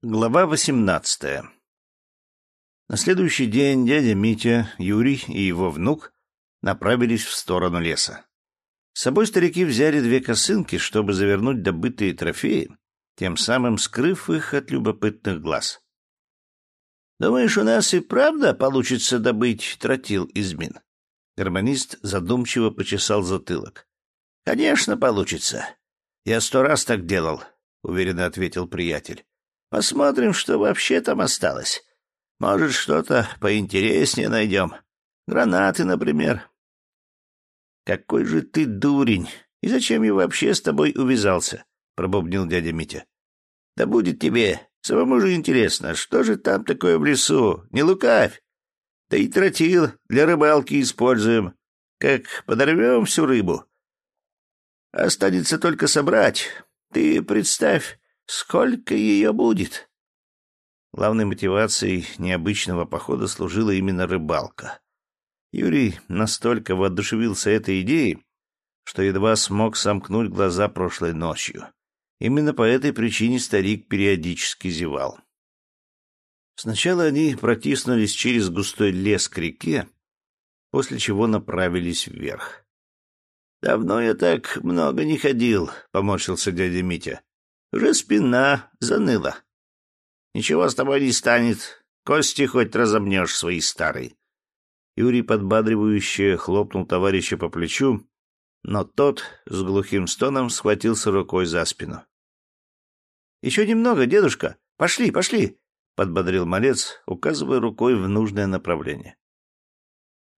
Глава восемнадцатая На следующий день дядя Митя, Юрий и его внук направились в сторону леса. С собой старики взяли две косынки, чтобы завернуть добытые трофеи, тем самым скрыв их от любопытных глаз. «Думаешь, у нас и правда получится добыть тротил из мин?» Гармонист задумчиво почесал затылок. «Конечно, получится. Я сто раз так делал», — уверенно ответил приятель. Посмотрим, что вообще там осталось. Может, что-то поинтереснее найдем. Гранаты, например. Какой же ты дурень! И зачем я вообще с тобой увязался? Пробубнил дядя Митя. Да будет тебе. Самому же интересно, что же там такое в лесу? Не лукавь. Да и тротил для рыбалки используем. Как подорвем всю рыбу. Останется только собрать. Ты представь, Сколько ее будет? Главной мотивацией необычного похода служила именно рыбалка. Юрий настолько воодушевился этой идеей, что едва смог сомкнуть глаза прошлой ночью. Именно по этой причине старик периодически зевал. Сначала они протиснулись через густой лес к реке, после чего направились вверх. «Давно я так много не ходил», — поморщился дядя Митя. Уже спина заныла. Ничего с тобой не станет. Кости хоть разомнешь свои старые. Юрий подбадривающе хлопнул товарища по плечу, но тот с глухим стоном схватился рукой за спину. — Еще немного, дедушка. Пошли, пошли, — подбодрил малец, указывая рукой в нужное направление.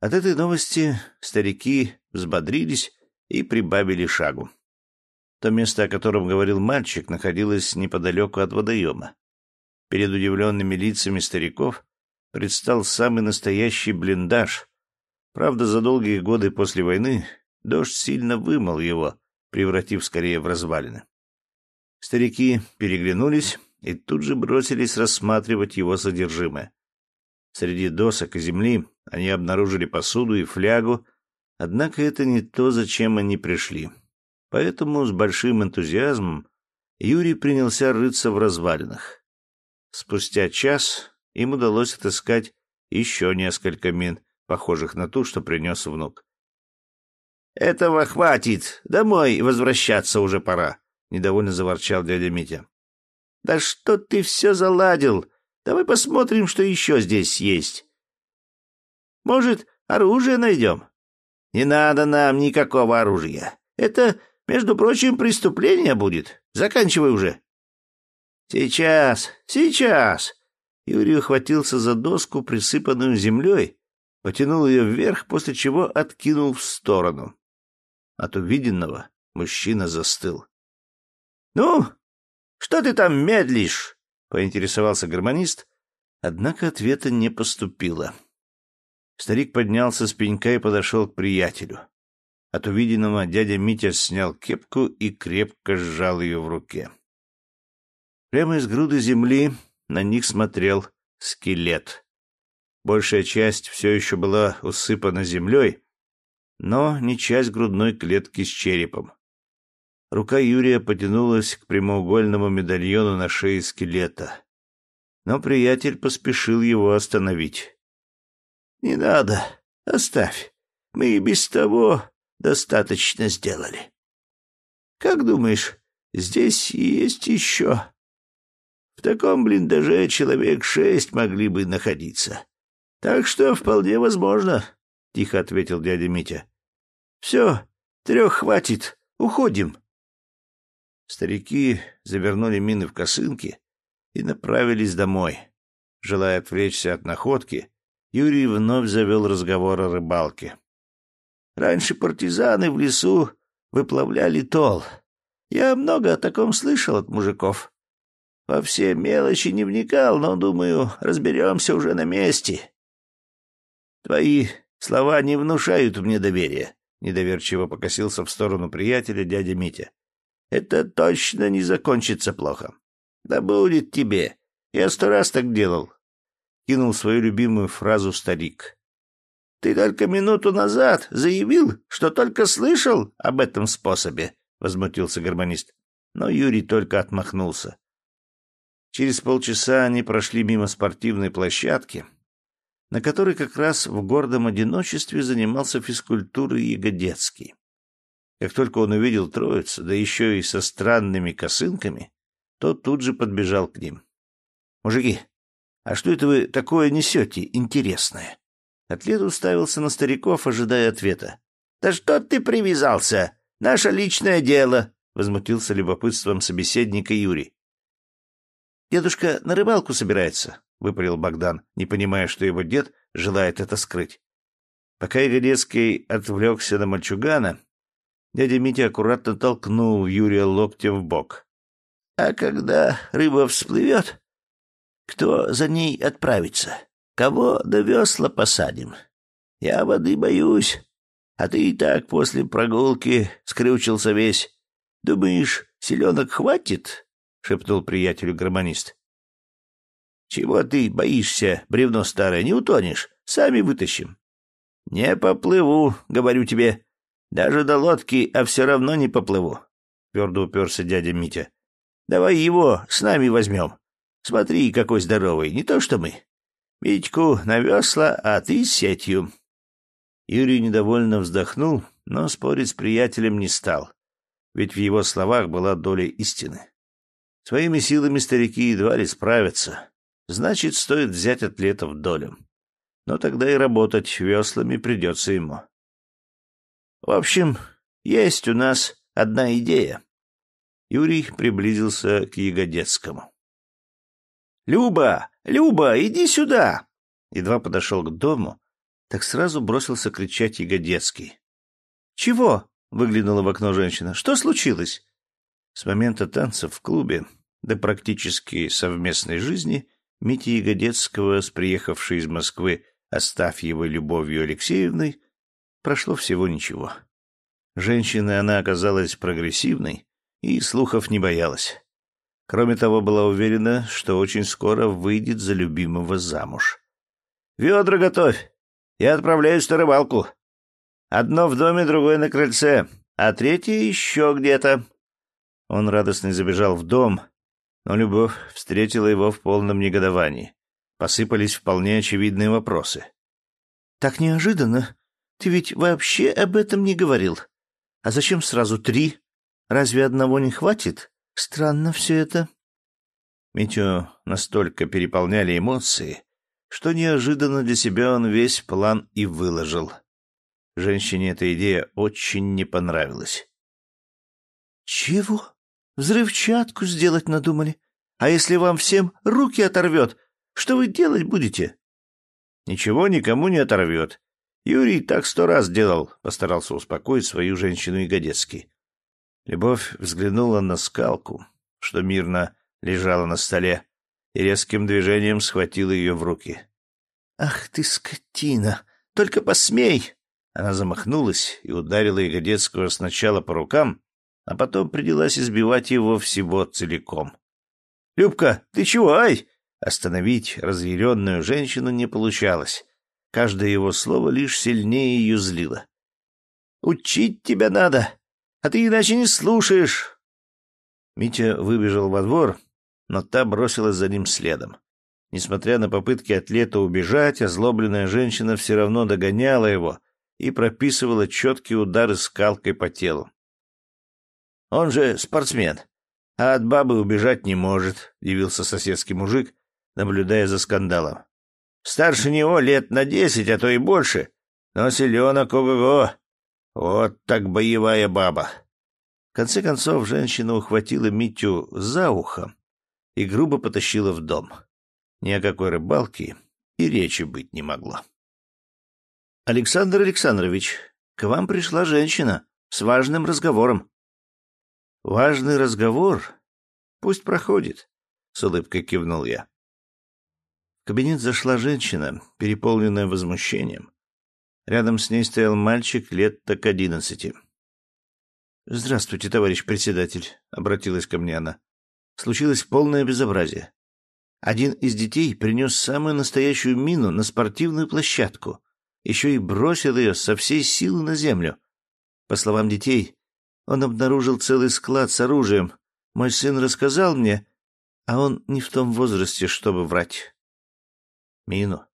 От этой новости старики взбодрились и прибавили шагу. То место, о котором говорил мальчик, находилось неподалеку от водоема. Перед удивленными лицами стариков предстал самый настоящий блиндаж. Правда, за долгие годы после войны дождь сильно вымыл его, превратив скорее в развалины. Старики переглянулись и тут же бросились рассматривать его содержимое. Среди досок и земли они обнаружили посуду и флягу, однако это не то, зачем они пришли. Поэтому с большим энтузиазмом Юрий принялся рыться в развалинах. Спустя час им удалось отыскать еще несколько мин, похожих на ту, что принес внук. «Этого хватит! Домой возвращаться уже пора!» — недовольно заворчал дядя Митя. «Да что ты все заладил? Давай посмотрим, что еще здесь есть. Может, оружие найдем?» «Не надо нам никакого оружия. Это между прочим, преступление будет. Заканчивай уже. Сейчас, сейчас. Юрий ухватился за доску, присыпанную землей, потянул ее вверх, после чего откинул в сторону. От увиденного мужчина застыл. — Ну, что ты там медлишь? — поинтересовался гармонист, однако ответа не поступило. Старик поднялся с пенька и подошел к приятелю. От увиденного дядя Митя снял кепку и крепко сжал ее в руке. Прямо из груды земли на них смотрел скелет. Большая часть все еще была усыпана землей, но не часть грудной клетки с черепом. Рука Юрия потянулась к прямоугольному медальону на шее скелета. Но приятель поспешил его остановить. — Не надо, оставь. Мы и без того достаточно сделали. Как думаешь, здесь есть еще? В таком блиндаже человек шесть могли бы находиться. Так что вполне возможно, — тихо ответил дядя Митя. — Все, трех хватит, уходим. Старики завернули мины в косынки и направились домой. Желая отвлечься от находки, Юрий вновь завел разговор о рыбалке. Раньше партизаны в лесу выплавляли тол. Я много о таком слышал от мужиков. Во все мелочи не вникал, но, думаю, разберемся уже на месте. Твои слова не внушают мне доверия, — недоверчиво покосился в сторону приятеля дядя Митя. Это точно не закончится плохо. Да будет тебе. Я сто раз так делал. Кинул свою любимую фразу старик. Ты только минуту назад заявил, что только слышал об этом способе, — возмутился гармонист. Но Юрий только отмахнулся. Через полчаса они прошли мимо спортивной площадки, на которой как раз в гордом одиночестве занимался физкультурой Ягодецкий. Как только он увидел троицу, да еще и со странными косынками, то тут же подбежал к ним. — Мужики, а что это вы такое несете интересное? Атлет уставился на стариков, ожидая ответа. — Да что ты привязался? Наше личное дело! — возмутился любопытством собеседника Юрий. — Дедушка на рыбалку собирается, — выпалил Богдан, не понимая, что его дед желает это скрыть. Пока Ягодецкий отвлекся на мальчугана, дядя Митя аккуратно толкнул Юрия локтем в бок. — А когда рыба всплывет, кто за ней отправится? Кого до весла посадим? Я воды боюсь, а ты и так после прогулки скрючился весь. Думаешь, селенок хватит? — шепнул приятелю гармонист. — Чего ты боишься, бревно старое, не утонешь? Сами вытащим. — Не поплыву, говорю тебе. Даже до лодки, а все равно не поплыву. Твердо уперся дядя Митя. — Давай его с нами возьмем. Смотри, какой здоровый, не то что мы. Митьку на весла, а ты с сетью. Юрий недовольно вздохнул, но спорить с приятелем не стал, ведь в его словах была доля истины. Своими силами старики едва ли справятся, значит, стоит взять атлетов долю. Но тогда и работать веслами придется ему. В общем, есть у нас одна идея. Юрий приблизился к Ягодецкому. «Люба! Люба, иди сюда!» Едва подошел к дому, так сразу бросился кричать Ягодецкий. «Чего?» — выглянула в окно женщина. «Что случилось?» С момента танцев в клубе до практически совместной жизни Мити Ягодецкого с приехавшей из Москвы Остафьевой Любовью Алексеевной прошло всего ничего. Женщиной она оказалась прогрессивной и слухов не боялась. Кроме того, была уверена, что очень скоро выйдет за любимого замуж. «Ведра готовь! Я отправляюсь на рыбалку. Одно в доме, другое на крыльце, а третье еще где-то». Он радостно забежал в дом, но любовь встретила его в полном негодовании. Посыпались вполне очевидные вопросы. «Так неожиданно. Ты ведь вообще об этом не говорил. А зачем сразу три? Разве одного не хватит?» Странно все это. Митю настолько переполняли эмоции, что неожиданно для себя он весь план и выложил. Женщине эта идея очень не понравилась. «Чего? Взрывчатку сделать надумали? А если вам всем руки оторвет, что вы делать будете?» «Ничего никому не оторвет. Юрий так сто раз делал», — постарался успокоить свою женщину Ягодецкий. Любовь взглянула на скалку, что мирно лежала на столе, и резким движением схватила ее в руки. «Ах ты, скотина! Только посмей!» Она замахнулась и ударила Ягодецкого сначала по рукам, а потом принялась избивать его всего целиком. «Любка, ты чего, ай?» Остановить разъяренную женщину не получалось. Каждое его слово лишь сильнее ее злило. «Учить тебя надо!» А ты иначе не слушаешь. Митя выбежал во двор, но та бросилась за ним следом. Несмотря на попытки атлета убежать, озлобленная женщина все равно догоняла его и прописывала четкие удары скалкой по телу. «Он же спортсмен, а от бабы убежать не может», — явился соседский мужик, наблюдая за скандалом. «Старше него лет на десять, а то и больше, но силенок ого-го. Вот так боевая баба. В конце концов, женщина ухватила Митю за ухо и грубо потащила в дом. Ни о какой рыбалке и речи быть не могло. «Александр Александрович, к вам пришла женщина с важным разговором». «Важный разговор? Пусть проходит», — с улыбкой кивнул я. В кабинет зашла женщина, переполненная возмущением. Рядом с ней стоял мальчик лет так одиннадцати. «Здравствуйте, товарищ председатель», — обратилась ко мне она. «Случилось полное безобразие. Один из детей принес самую настоящую мину на спортивную площадку, еще и бросил ее со всей силы на землю. По словам детей, он обнаружил целый склад с оружием. Мой сын рассказал мне, а он не в том возрасте, чтобы врать. Мину,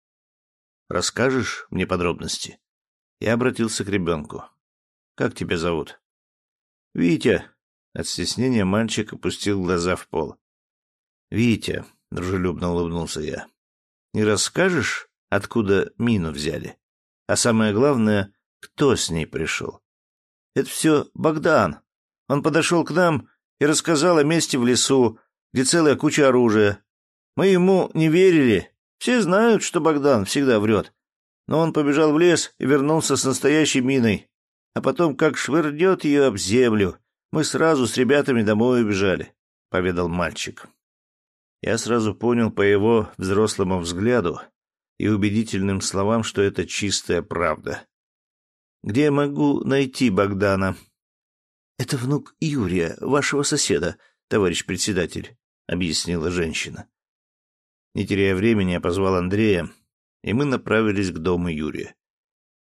расскажешь мне подробности? Я обратился к ребенку. Как тебя зовут? Витя. От стеснения мальчик опустил глаза в пол. Витя, дружелюбно улыбнулся я. Не расскажешь, откуда мину взяли? А самое главное, кто с ней пришел? Это все Богдан. Он подошел к нам и рассказал о месте в лесу, где целая куча оружия. Мы ему не верили. Все знают, что Богдан всегда врет. Но он побежал в лес и вернулся с настоящей миной. А потом, как швырнет ее об землю, мы сразу с ребятами домой убежали, — поведал мальчик. Я сразу понял по его взрослому взгляду и убедительным словам, что это чистая правда. «Где я могу найти Богдана?» «Это внук Юрия, вашего соседа, товарищ председатель», — объяснила женщина. Не теряя времени, я позвал Андрея, и мы направились к дому Юрия.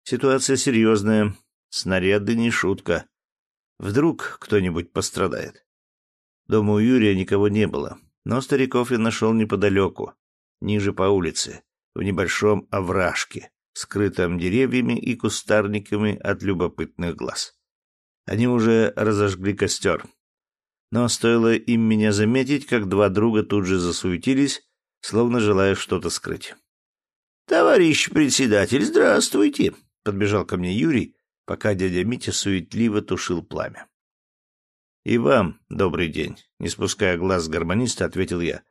Ситуация серьезная, снаряды не шутка. Вдруг кто-нибудь пострадает. Дома у Юрия никого не было, но стариков я нашел неподалеку, ниже по улице, в небольшом овражке, скрытом деревьями и кустарниками от любопытных глаз. Они уже разожгли костер. Но стоило им меня заметить, как два друга тут же засуетились, словно желая что-то скрыть. «Товарищ председатель, здравствуйте!» — подбежал ко мне Юрий, пока дядя Митя суетливо тушил пламя. «И вам добрый день», — не спуская глаз с гармониста, ответил я.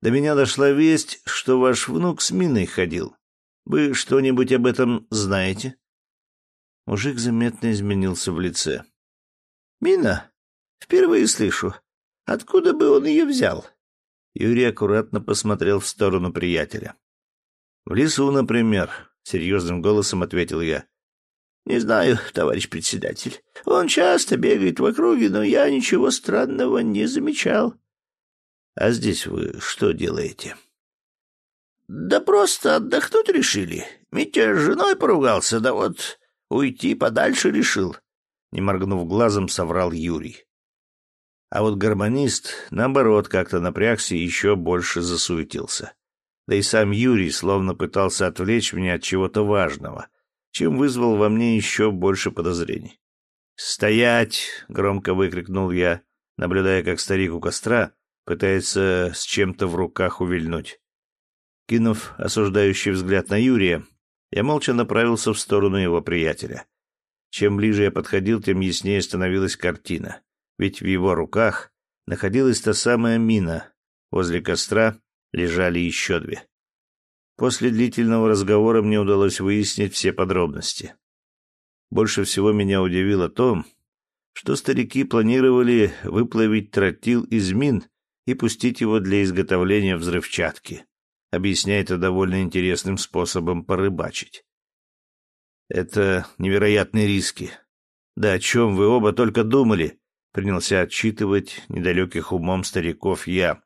«До меня дошла весть, что ваш внук с Миной ходил. Вы что-нибудь об этом знаете?» Мужик заметно изменился в лице. «Мина? Впервые слышу. Откуда бы он ее взял?» Юрий аккуратно посмотрел в сторону приятеля. «В лесу, например», — серьезным голосом ответил я. «Не знаю, товарищ председатель. Он часто бегает в округе, но я ничего странного не замечал». «А здесь вы что делаете?» «Да просто отдохнуть решили. Митя с женой поругался, да вот уйти подальше решил», — не моргнув глазом, соврал Юрий. А вот гармонист, наоборот, как-то напрягся и еще больше засуетился. Да и сам Юрий словно пытался отвлечь меня от чего-то важного, чем вызвал во мне еще больше подозрений. «Стоять!» — громко выкрикнул я, наблюдая, как старик у костра пытается с чем-то в руках увильнуть. Кинув осуждающий взгляд на Юрия, я молча направился в сторону его приятеля. Чем ближе я подходил, тем яснее становилась картина ведь в его руках находилась та самая мина. Возле костра лежали еще две. После длительного разговора мне удалось выяснить все подробности. Больше всего меня удивило то, что старики планировали выплавить тротил из мин и пустить его для изготовления взрывчатки, объясняя это довольно интересным способом порыбачить. Это невероятные риски. Да о чем вы оба только думали, принялся отчитывать недалеких умом стариков я.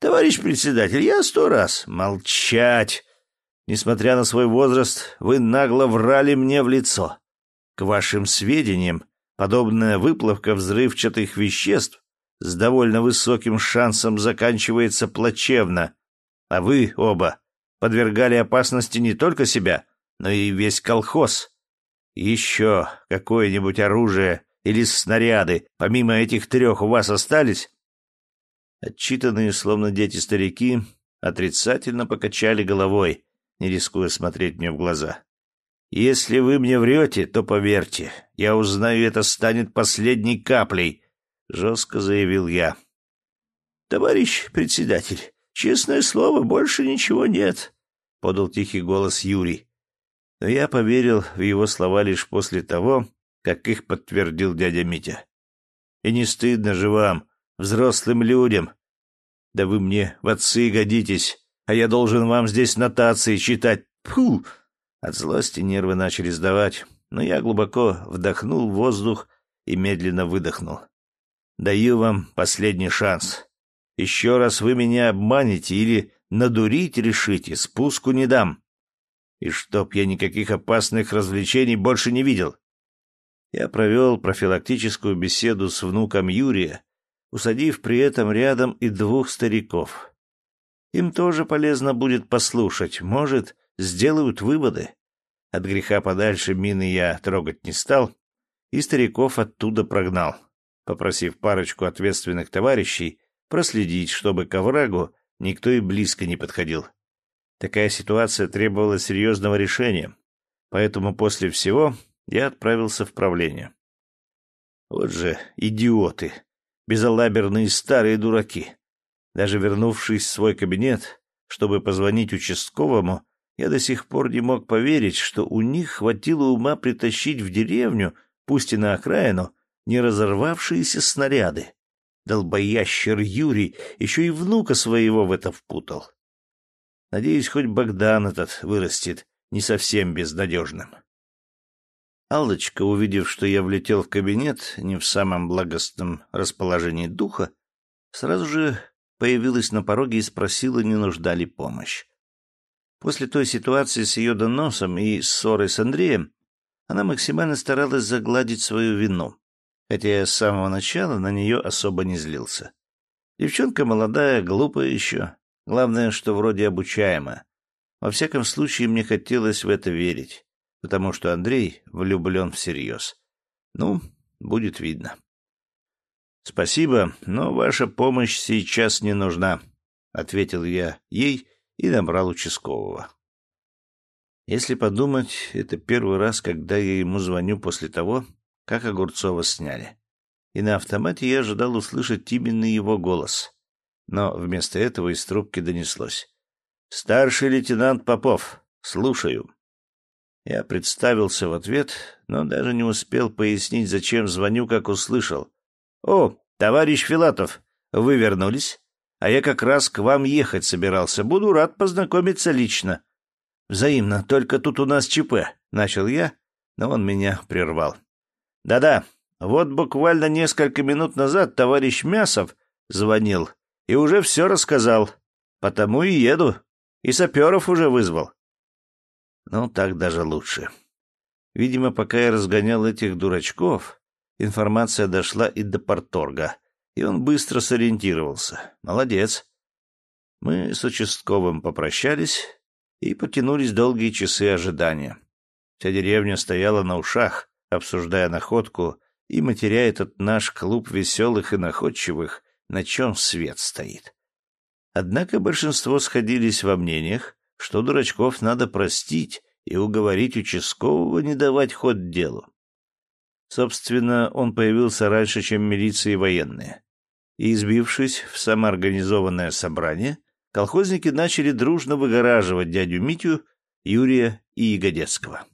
«Товарищ председатель, я сто раз...» «Молчать! Несмотря на свой возраст, вы нагло врали мне в лицо. К вашим сведениям, подобная выплавка взрывчатых веществ с довольно высоким шансом заканчивается плачевно, а вы оба подвергали опасности не только себя, но и весь колхоз. Еще какое-нибудь оружие или снаряды, помимо этих трех, у вас остались?» Отчитанные, словно дети-старики, отрицательно покачали головой, не рискуя смотреть мне в глаза. «Если вы мне врете, то поверьте, я узнаю, это станет последней каплей», — жестко заявил я. «Товарищ председатель, честное слово, больше ничего нет», — подал тихий голос Юрий. Но я поверил в его слова лишь после того, как их подтвердил дядя Митя. И не стыдно же вам, взрослым людям. Да вы мне в отцы годитесь, а я должен вам здесь нотации читать. Фу! От злости нервы начали сдавать, но я глубоко вдохнул воздух и медленно выдохнул. Даю вам последний шанс. Еще раз вы меня обманете или надурить решите, спуску не дам. И чтоб я никаких опасных развлечений больше не видел. Я провел профилактическую беседу с внуком Юрия, усадив при этом рядом и двух стариков. Им тоже полезно будет послушать, может, сделают выводы. От греха подальше мины я трогать не стал, и стариков оттуда прогнал, попросив парочку ответственных товарищей проследить, чтобы к оврагу никто и близко не подходил. Такая ситуация требовала серьезного решения, поэтому после всего я отправился в правление. Вот же идиоты, безалаберные старые дураки. Даже вернувшись в свой кабинет, чтобы позвонить участковому, я до сих пор не мог поверить, что у них хватило ума притащить в деревню, пусть и на окраину, не разорвавшиеся снаряды. Долбоящер Юрий еще и внука своего в это впутал. Надеюсь, хоть Богдан этот вырастет не совсем безнадежным. Аллочка, увидев, что я влетел в кабинет не в самом благостном расположении духа, сразу же появилась на пороге и спросила, не нужда ли помощь. После той ситуации с ее доносом и ссорой с Андреем она максимально старалась загладить свою вину, хотя я с самого начала на нее особо не злился. Девчонка молодая, глупая еще, главное, что вроде обучаемая. Во всяком случае, мне хотелось в это верить, потому что Андрей влюблен всерьез. Ну, будет видно. «Спасибо, но ваша помощь сейчас не нужна», — ответил я ей и набрал участкового. Если подумать, это первый раз, когда я ему звоню после того, как Огурцова сняли. И на автомате я ожидал услышать именно его голос. Но вместо этого из трубки донеслось. «Старший лейтенант Попов, слушаю». Я представился в ответ, но даже не успел пояснить, зачем звоню, как услышал. «О, товарищ Филатов, вы вернулись?» а я как раз к вам ехать собирался. Буду рад познакомиться лично. Взаимно, только тут у нас ЧП, начал я, но он меня прервал. Да-да, вот буквально несколько минут назад товарищ Мясов звонил и уже все рассказал. Потому и еду. И саперов уже вызвал. Ну, так даже лучше. Видимо, пока я разгонял этих дурачков, информация дошла и до порторга и он быстро сориентировался. Молодец. Мы с участковым попрощались и потянулись долгие часы ожидания. Вся деревня стояла на ушах, обсуждая находку и матеря этот наш клуб веселых и находчивых, на чем свет стоит. Однако большинство сходились во мнениях, что дурачков надо простить и уговорить участкового не давать ход делу. Собственно, он появился раньше, чем милиция и военные. И, избившись в самоорганизованное собрание, колхозники начали дружно выгораживать дядю Митю, Юрия и Ягодецкого.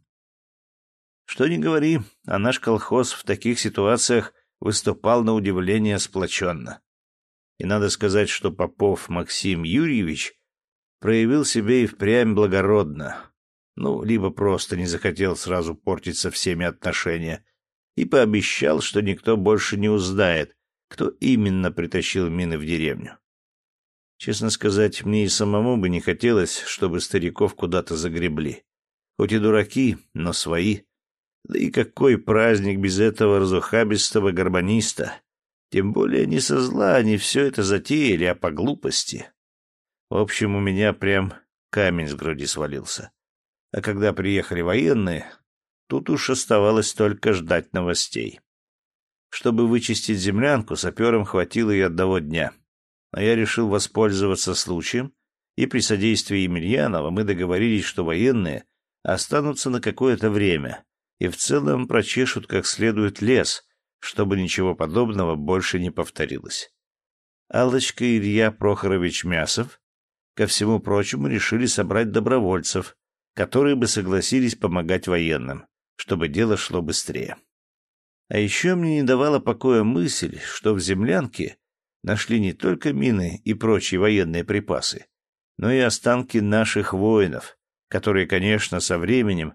Что ни говори, а наш колхоз в таких ситуациях выступал на удивление сплоченно. И надо сказать, что Попов Максим Юрьевич проявил себя и впрямь благородно, ну, либо просто не захотел сразу портить со всеми отношения, и пообещал, что никто больше не узнает, кто именно притащил мины в деревню. Честно сказать, мне и самому бы не хотелось, чтобы стариков куда-то загребли. Хоть и дураки, но свои. Да и какой праздник без этого разухабистого гармониста? Тем более не со зла они все это затеяли, а по глупости. В общем, у меня прям камень с груди свалился. А когда приехали военные, Тут уж оставалось только ждать новостей. Чтобы вычистить землянку, саперам хватило и одного дня. Но я решил воспользоваться случаем, и при содействии Емельянова мы договорились, что военные останутся на какое-то время и в целом прочешут как следует лес, чтобы ничего подобного больше не повторилось. Аллочка Илья Прохорович Мясов, ко всему прочему, решили собрать добровольцев, которые бы согласились помогать военным чтобы дело шло быстрее. А еще мне не давала покоя мысль, что в землянке нашли не только мины и прочие военные припасы, но и останки наших воинов, которые, конечно, со временем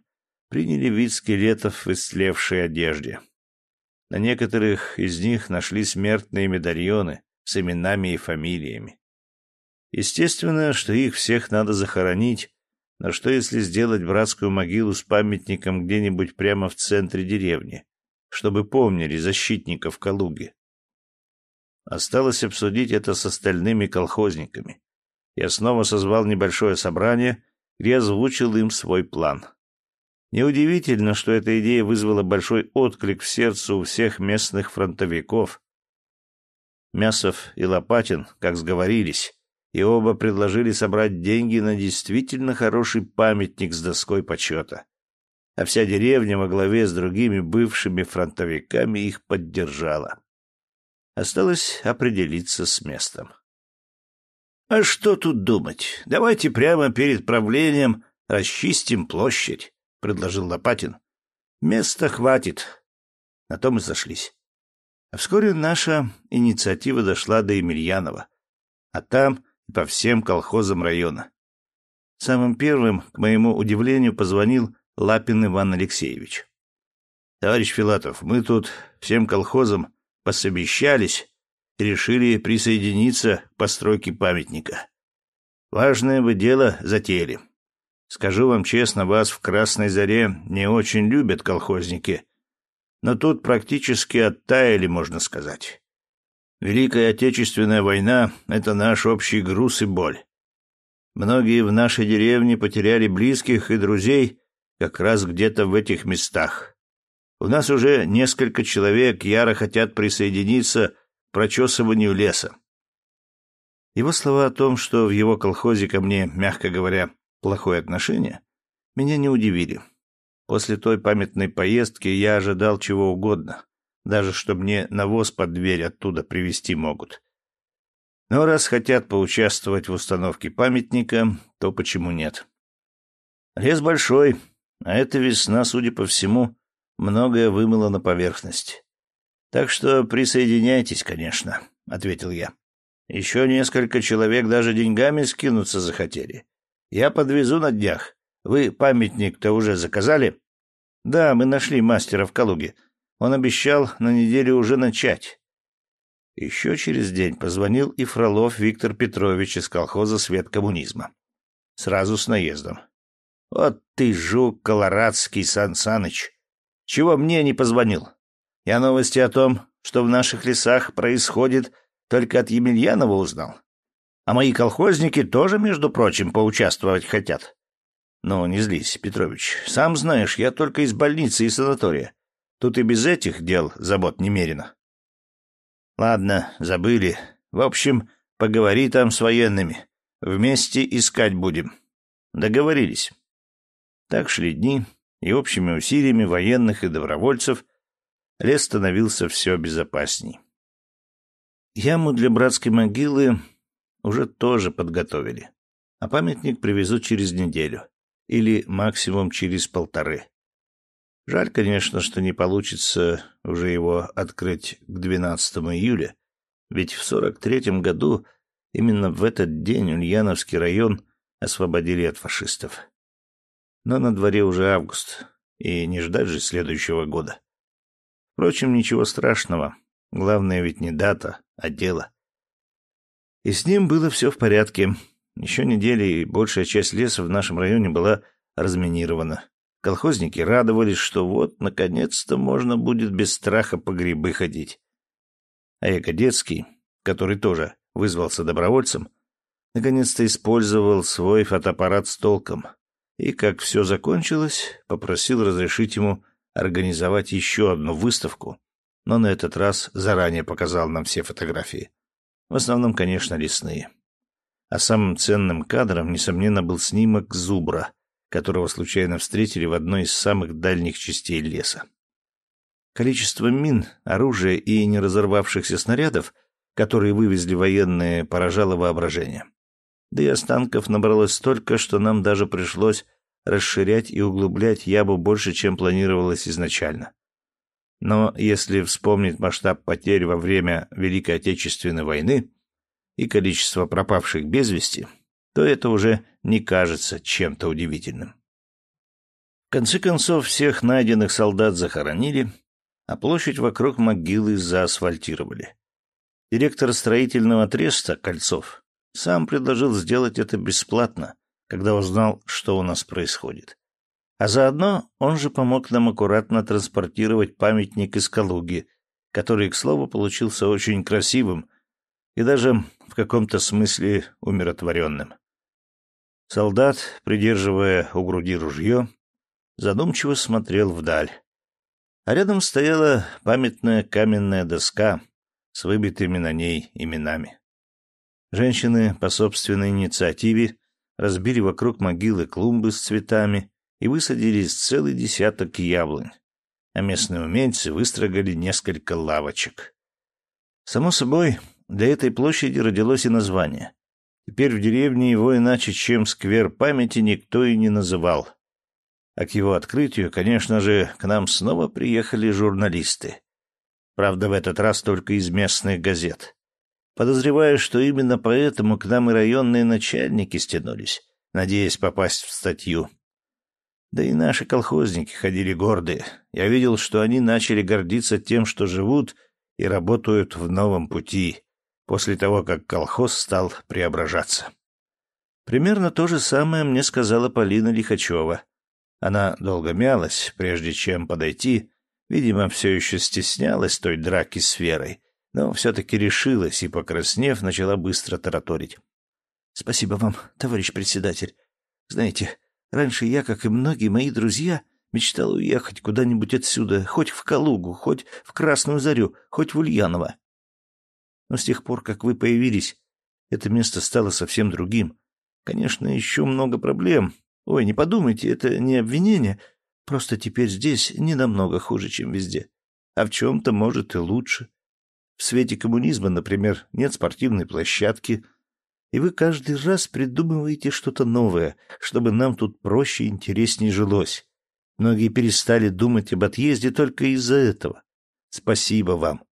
приняли вид скелетов в истлевшей одежде. На некоторых из них нашли смертные медальоны с именами и фамилиями. Естественно, что их всех надо захоронить но что если сделать братскую могилу с памятником где-нибудь прямо в центре деревни, чтобы помнили защитников Калуги? Осталось обсудить это с остальными колхозниками. Я снова созвал небольшое собрание, где озвучил им свой план. Неудивительно, что эта идея вызвала большой отклик в сердце у всех местных фронтовиков. Мясов и Лопатин, как сговорились, и оба предложили собрать деньги на действительно хороший памятник с доской почета. А вся деревня во главе с другими бывшими фронтовиками их поддержала. Осталось определиться с местом. «А что тут думать? Давайте прямо перед правлением расчистим площадь предложил Лопатин. Места хватит. На том и сошлись. А вскоре наша инициатива дошла до Емельянова, а там по всем колхозам района. Самым первым, к моему удивлению, позвонил Лапин Иван Алексеевич. «Товарищ Филатов, мы тут всем колхозам посовещались и решили присоединиться к постройке памятника. Важное вы дело затеяли. Скажу вам честно, вас в Красной Заре не очень любят колхозники. Но тут практически оттаяли, можно сказать. Великая Отечественная война — это наш общий груз и боль. Многие в нашей деревне потеряли близких и друзей как раз где-то в этих местах. У нас уже несколько человек яро хотят присоединиться к прочесыванию леса. Его слова о том, что в его колхозе ко мне, мягко говоря, плохое отношение, меня не удивили. После той памятной поездки я ожидал чего угодно, даже что мне навоз под дверь оттуда привезти могут. Но раз хотят поучаствовать в установке памятника, то почему нет? Лес большой, а эта весна, судя по всему, многое вымыло на поверхность. Так что присоединяйтесь, конечно, — ответил я. Еще несколько человек даже деньгами скинуться захотели. Я подвезу на днях. Вы памятник-то уже заказали? Да, мы нашли мастера в Калуге. Он обещал на неделю уже начать. Еще через день позвонил и Фролов Виктор Петрович из колхоза «Свет коммунизма». Сразу с наездом. «Вот ты, жук колорадский, Сан Саныч! Чего мне не позвонил? Я новости о том, что в наших лесах происходит, только от Емельянова узнал. А мои колхозники тоже, между прочим, поучаствовать хотят. Ну, не злись, Петрович. Сам знаешь, я только из больницы и санатория. Тут и без этих дел забот немерено. Ладно, забыли. В общем, поговори там с военными. Вместе искать будем. Договорились. Так шли дни, и общими усилиями военных и добровольцев лес становился все безопасней. Яму для братской могилы уже тоже подготовили. А памятник привезут через неделю. Или максимум через полторы. Жаль, конечно, что не получится уже его открыть к 12 июля, ведь в 43-м году именно в этот день Ульяновский район освободили от фашистов. Но на дворе уже август, и не ждать же следующего года. Впрочем, ничего страшного. Главное ведь не дата, а дело. И с ним было все в порядке. Еще недели, и большая часть леса в нашем районе была разминирована. Колхозники радовались, что вот, наконец-то, можно будет без страха по грибы ходить. А Якодецкий, который тоже вызвался добровольцем, наконец-то использовал свой фотоаппарат с толком и, как все закончилось, попросил разрешить ему организовать еще одну выставку, но на этот раз заранее показал нам все фотографии. В основном, конечно, лесные. А самым ценным кадром, несомненно, был снимок зубра, которого случайно встретили в одной из самых дальних частей леса. Количество мин, оружия и неразорвавшихся снарядов, которые вывезли военные, поражало воображение. Да и останков набралось столько, что нам даже пришлось расширять и углублять ябу больше, чем планировалось изначально. Но если вспомнить масштаб потерь во время Великой Отечественной войны и количество пропавших без вести, то это уже не кажется чем-то удивительным. В конце концов, всех найденных солдат захоронили, а площадь вокруг могилы заасфальтировали. Директор строительного треста Кольцов сам предложил сделать это бесплатно, когда узнал, что у нас происходит. А заодно он же помог нам аккуратно транспортировать памятник из Калуги, который, к слову, получился очень красивым и даже в каком-то смысле умиротворенным. Солдат, придерживая у груди ружье, задумчиво смотрел вдаль. А рядом стояла памятная каменная доска с выбитыми на ней именами. Женщины по собственной инициативе разбили вокруг могилы клумбы с цветами и высадили целый десяток яблонь, а местные умельцы выстрогали несколько лавочек. Само собой, для этой площади родилось и название. Теперь в деревне его иначе, чем сквер памяти, никто и не называл. А к его открытию, конечно же, к нам снова приехали журналисты. Правда, в этот раз только из местных газет. Подозреваю, что именно поэтому к нам и районные начальники стянулись, надеясь попасть в статью. Да и наши колхозники ходили гордые. Я видел, что они начали гордиться тем, что живут и работают в новом пути, после того, как колхоз стал преображаться. Примерно то же самое мне сказала Полина Лихачева. Она долго мялась, прежде чем подойти, видимо, все еще стеснялась той драки с Верой, но все-таки решилась и, покраснев, начала быстро тараторить. — Спасибо вам, товарищ председатель. Знаете, раньше я, как и многие мои друзья, мечтал уехать куда-нибудь отсюда, хоть в Калугу, хоть в Красную Зарю, хоть в Ульяново. Но с тех пор, как вы появились, это место стало совсем другим. Конечно, еще много проблем. Ой, не подумайте, это не обвинение. Просто теперь здесь не намного хуже, чем везде. А в чем-то, может, и лучше. В свете коммунизма, например, нет спортивной площадки, и вы каждый раз придумываете что-то новое, чтобы нам тут проще и интереснее жилось. Многие перестали думать об отъезде только из-за этого. Спасибо вам.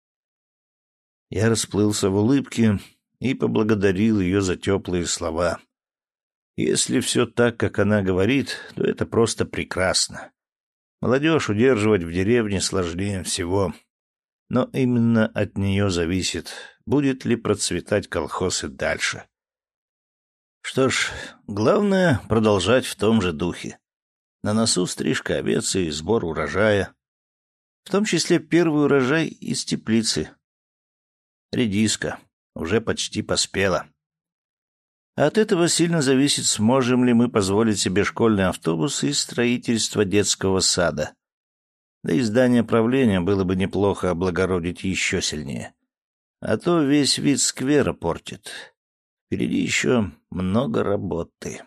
Я расплылся в улыбке и поблагодарил ее за теплые слова. Если все так, как она говорит, то это просто прекрасно. Молодежь удерживать в деревне сложнее всего. Но именно от нее зависит, будет ли процветать колхоз и дальше. Что ж, главное — продолжать в том же духе. На носу стрижка овец и сбор урожая. В том числе первый урожай из теплицы, Редиска. Уже почти поспела. От этого сильно зависит, сможем ли мы позволить себе школьный автобус и строительство детского сада. Да и здание правления было бы неплохо облагородить еще сильнее. А то весь вид сквера портит. Впереди еще много работы.